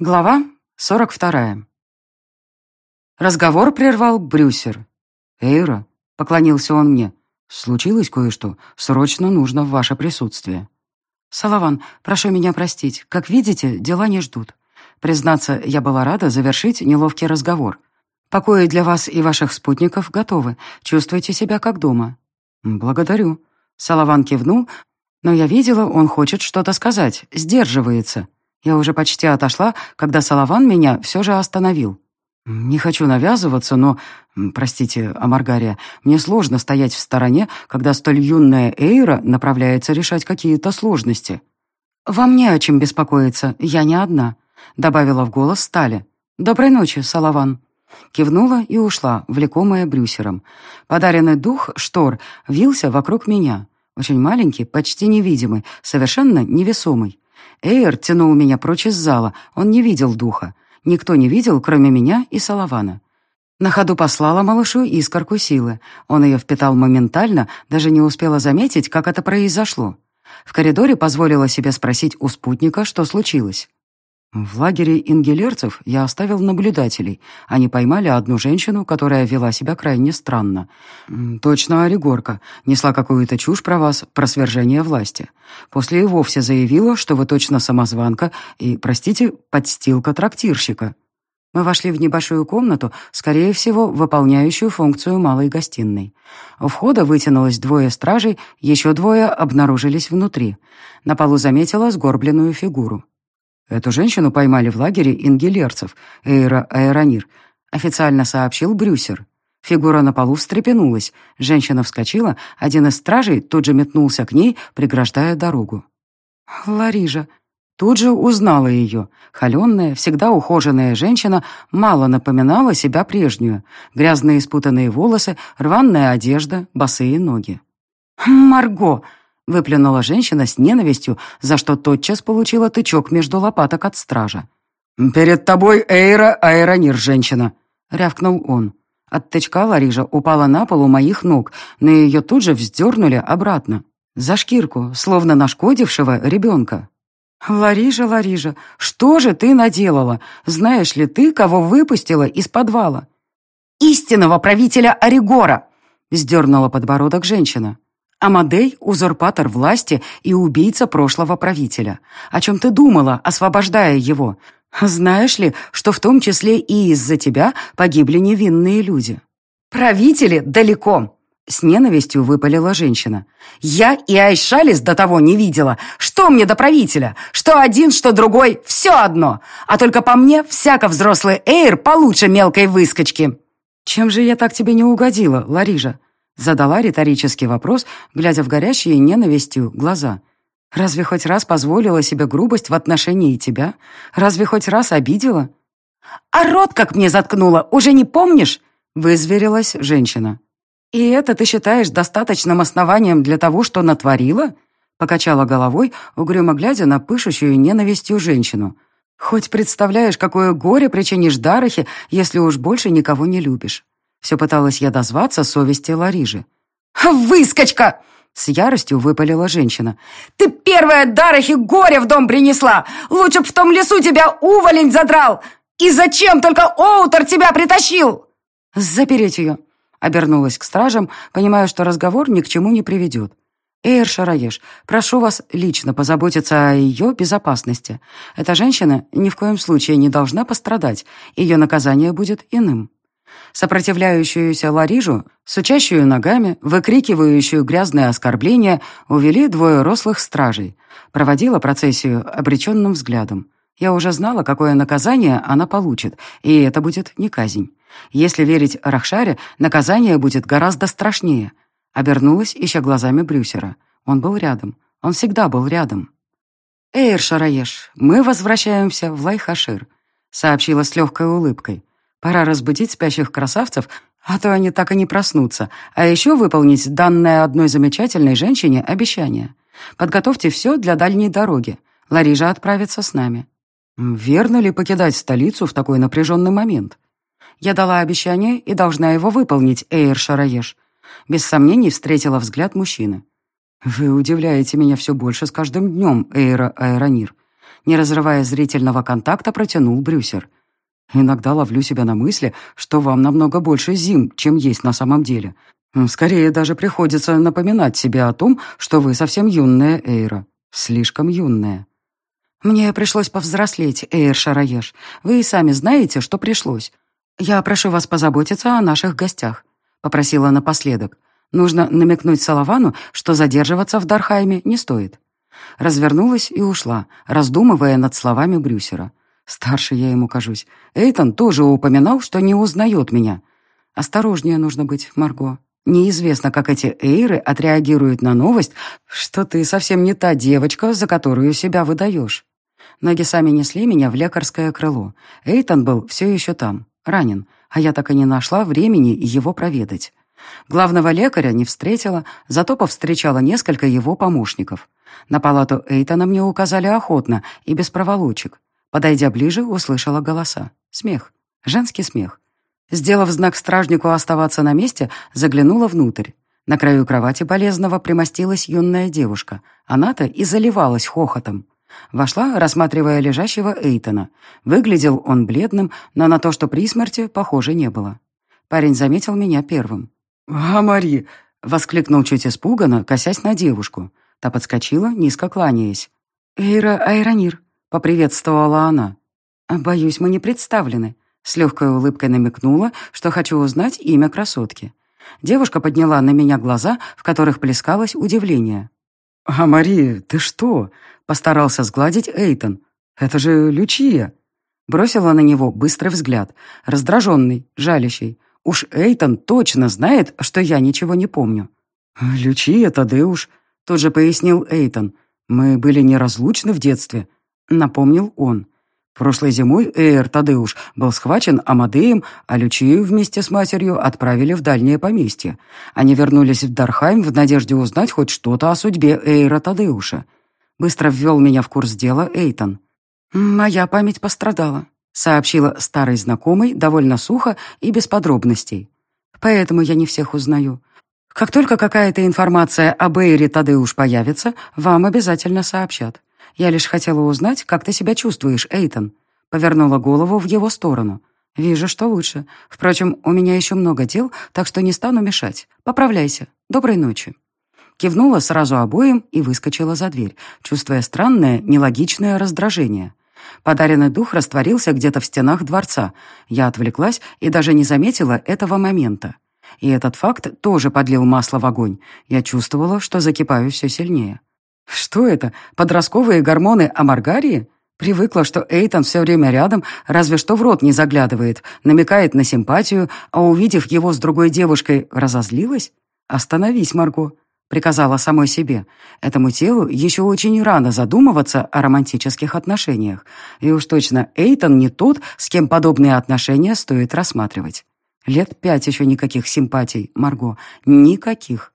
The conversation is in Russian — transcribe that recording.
Глава 42. Разговор прервал Брюсер. «Эйра», — поклонился он мне, — «случилось кое-что. Срочно нужно в ваше присутствие». «Салаван, прошу меня простить. Как видите, дела не ждут. Признаться, я была рада завершить неловкий разговор. Покои для вас и ваших спутников готовы. Чувствуйте себя как дома». «Благодарю». Салаван кивнул, но я видела, он хочет что-то сказать, сдерживается. Я уже почти отошла, когда Салаван меня все же остановил. «Не хочу навязываться, но, простите, Амаргария, мне сложно стоять в стороне, когда столь юная Эйра направляется решать какие-то сложности». «Вам не о чем беспокоиться, я не одна», — добавила в голос Стали. «Доброй ночи, Салаван». Кивнула и ушла, влекомая Брюсером. Подаренный дух, штор, вился вокруг меня. Очень маленький, почти невидимый, совершенно невесомый. Эйр тянул меня прочь из зала, он не видел духа. Никто не видел, кроме меня и Салавана. На ходу послала малышу искорку силы. Он ее впитал моментально, даже не успела заметить, как это произошло. В коридоре позволила себе спросить у спутника, что случилось. В лагере ингелерцев я оставил наблюдателей. Они поймали одну женщину, которая вела себя крайне странно. Точно Оригорка. Несла какую-то чушь про вас, про свержение власти. После и вовсе заявила, что вы точно самозванка и, простите, подстилка трактирщика. Мы вошли в небольшую комнату, скорее всего, выполняющую функцию малой гостиной. У входа вытянулось двое стражей, еще двое обнаружились внутри. На полу заметила сгорбленную фигуру. Эту женщину поймали в лагере ингелерцев, Эйра Аэронир, официально сообщил Брюсер. Фигура на полу встрепенулась. Женщина вскочила, один из стражей тут же метнулся к ней, преграждая дорогу. Ларижа. Тут же узнала ее. Холеная, всегда ухоженная женщина мало напоминала себя прежнюю. Грязные спутанные волосы, рваная одежда, босые ноги. «Марго!» — выплюнула женщина с ненавистью, за что тотчас получила тычок между лопаток от стража. «Перед тобой Эйра Аэронир, женщина!» — рявкнул он. От тычка Ларижа упала на пол у моих ног, но ее тут же вздернули обратно. За шкирку, словно нашкодившего ребенка. «Ларижа, Ларижа, что же ты наделала? Знаешь ли ты, кого выпустила из подвала?» «Истинного правителя Оригора!» — сдернула подбородок женщина. Амадей — узурпатор власти и убийца прошлого правителя. О чем ты думала, освобождая его? Знаешь ли, что в том числе и из-за тебя погибли невинные люди? Правители далеко. С ненавистью выпалила женщина. «Я и Айшалис до того не видела. Что мне до правителя? Что один, что другой, все одно. А только по мне, всяко взрослый Эйр получше мелкой выскочки». «Чем же я так тебе не угодила, Ларижа?» Задала риторический вопрос, глядя в горящие ненавистью глаза. «Разве хоть раз позволила себе грубость в отношении тебя? Разве хоть раз обидела?» «А рот как мне заткнула, уже не помнишь?» Вызверилась женщина. «И это ты считаешь достаточным основанием для того, что натворила?» Покачала головой, угрюмо глядя на пышущую ненавистью женщину. «Хоть представляешь, какое горе причинишь Дарахе, если уж больше никого не любишь». Все пыталась я дозваться совести Ларижи. «Выскочка!» С яростью выпалила женщина. «Ты первая Дарахи горе в дом принесла! Лучше б в том лесу тебя уволень задрал! И зачем только Оутер тебя притащил?» «Запереть ее!» Обернулась к стражам, понимая, что разговор ни к чему не приведет. «Эйр Шараеш, прошу вас лично позаботиться о ее безопасности. Эта женщина ни в коем случае не должна пострадать. Ее наказание будет иным». Сопротивляющуюся Ларижу, сучащую ногами, выкрикивающую грязные оскорбления, увели двое рослых стражей. Проводила процессию обреченным взглядом. Я уже знала, какое наказание она получит, и это будет не казнь. Если верить Рахшаре, наказание будет гораздо страшнее. Обернулась, ища глазами Брюсера. Он был рядом. Он всегда был рядом. «Эйр Шараеш, мы возвращаемся в Лайхашир», сообщила с легкой улыбкой. Пора разбудить спящих красавцев, а то они так и не проснутся. А еще выполнить данное одной замечательной женщине обещание. Подготовьте все для дальней дороги. Ларижа отправится с нами. Верно ли покидать столицу в такой напряженный момент? Я дала обещание и должна его выполнить, Эйр Шараеш. Без сомнений встретила взгляд мужчины. Вы удивляете меня все больше с каждым днем, Эйра Аэронир. Не разрывая зрительного контакта, протянул Брюсер. «Иногда ловлю себя на мысли, что вам намного больше зим, чем есть на самом деле. Скорее даже приходится напоминать себе о том, что вы совсем юная Эйра. Слишком юная». «Мне пришлось повзрослеть, Эйр Шараеш. Вы и сами знаете, что пришлось. Я прошу вас позаботиться о наших гостях», — попросила напоследок. «Нужно намекнуть Салавану, что задерживаться в Дархайме не стоит». Развернулась и ушла, раздумывая над словами Брюсера. Старше я ему кажусь. Эйтон тоже упоминал, что не узнает меня. Осторожнее нужно быть, Марго. Неизвестно, как эти эйры отреагируют на новость, что ты совсем не та девочка, за которую себя выдаешь. Ноги сами несли меня в лекарское крыло. Эйтон был все еще там, ранен, а я так и не нашла времени его проведать. Главного лекаря не встретила, зато повстречала несколько его помощников. На палату Эйтона мне указали охотно и без проволочек. Подойдя ближе, услышала голоса. Смех. Женский смех. Сделав знак стражнику оставаться на месте, заглянула внутрь. На краю кровати болезного примостилась юная девушка. Она-то и заливалась хохотом. Вошла, рассматривая лежащего Эйтона. Выглядел он бледным, но на то, что при смерти, похоже, не было. Парень заметил меня первым. «А, Мари!» — воскликнул чуть испуганно, косясь на девушку. Та подскочила, низко кланяясь. «Эйра Айронир», — поприветствовала она. «Боюсь, мы не представлены». С легкой улыбкой намекнула, что хочу узнать имя красотки. Девушка подняла на меня глаза, в которых плескалось удивление. «А, Мари, ты что?» — постарался сгладить Эйтон. «Это же Лючия!» Бросила на него быстрый взгляд, раздраженный, жалящий. Уж Эйтон точно знает, что я ничего не помню. «Лючия, Тадеуш», — тут же пояснил Эйтон. «Мы были неразлучны в детстве», — напомнил он. Прошлой зимой Эйр Тадеуш был схвачен Амадеем, а Лючию вместе с матерью отправили в дальнее поместье. Они вернулись в Дархайм в надежде узнать хоть что-то о судьбе Эйра Тадеуша. Быстро ввел меня в курс дела Эйтон. «Моя память пострадала», сообщила старый знакомый довольно сухо и без подробностей. «Поэтому я не всех узнаю. Как только какая-то информация об Эйре Тадеуш появится, вам обязательно сообщат. Я лишь хотела узнать, как ты себя чувствуешь, Эйтон». Повернула голову в его сторону. «Вижу, что лучше. Впрочем, у меня еще много дел, так что не стану мешать. Поправляйся. Доброй ночи». Кивнула сразу обоим и выскочила за дверь, чувствуя странное, нелогичное раздражение. Подаренный дух растворился где-то в стенах дворца. Я отвлеклась и даже не заметила этого момента. И этот факт тоже подлил масло в огонь. Я чувствовала, что закипаю все сильнее. Что это? Подростковые гормоны амаргарии? Привыкла, что Эйтон все время рядом, разве что в рот не заглядывает, намекает на симпатию, а увидев его с другой девушкой, разозлилась? «Остановись, Марго», — приказала самой себе. Этому телу еще очень рано задумываться о романтических отношениях. И уж точно Эйтон не тот, с кем подобные отношения стоит рассматривать. Лет пять еще никаких симпатий, Марго, никаких.